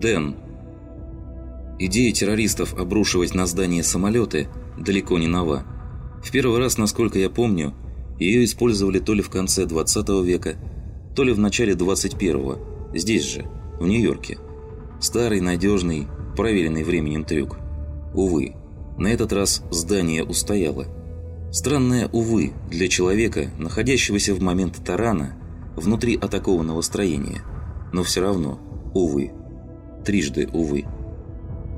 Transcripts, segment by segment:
Дэн. Идея террористов обрушивать на здание самолеты далеко не нова. В первый раз, насколько я помню, ее использовали то ли в конце 20 века, то ли в начале 21-го, здесь же, в Нью-Йорке. Старый, надежный, проверенный временем трюк. Увы, на этот раз здание устояло. Странное «увы» для человека, находящегося в момент тарана внутри атакованного строения. Но все равно, увы. Трижды увы.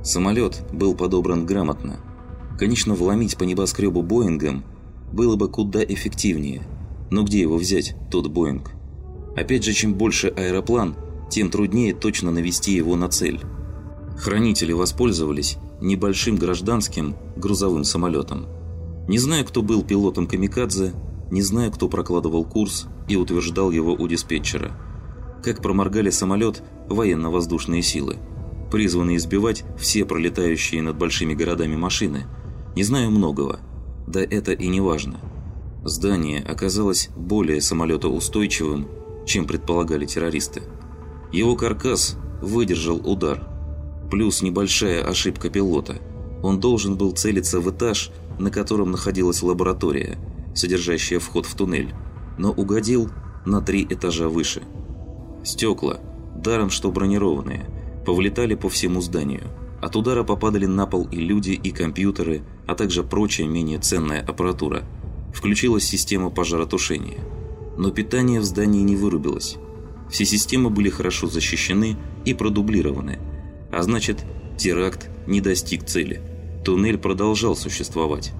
Самолет был подобран грамотно. Конечно, вломить по небоскребу Боингом было бы куда эффективнее. Но где его взять, тот Боинг? Опять же, чем больше аэроплан, тем труднее точно навести его на цель. Хранители воспользовались небольшим гражданским грузовым самолетом. Не знаю, кто был пилотом «Камикадзе», не знаю, кто прокладывал курс и утверждал его у диспетчера. Как проморгали самолет военно-воздушные силы, призванные избивать все пролетающие над большими городами машины. Не знаю многого. Да это и не важно. Здание оказалось более самолетоустойчивым, чем предполагали террористы. Его каркас выдержал удар. Плюс небольшая ошибка пилота. Он должен был целиться в этаж, на котором находилась лаборатория, содержащая вход в туннель, но угодил на три этажа выше. Стекла, даром что бронированные, повлетали по всему зданию. От удара попадали на пол и люди, и компьютеры, а также прочая менее ценная аппаратура. Включилась система пожаротушения. Но питание в здании не вырубилось. Все системы были хорошо защищены и продублированы. А значит, теракт не достиг цели. Туннель продолжал существовать.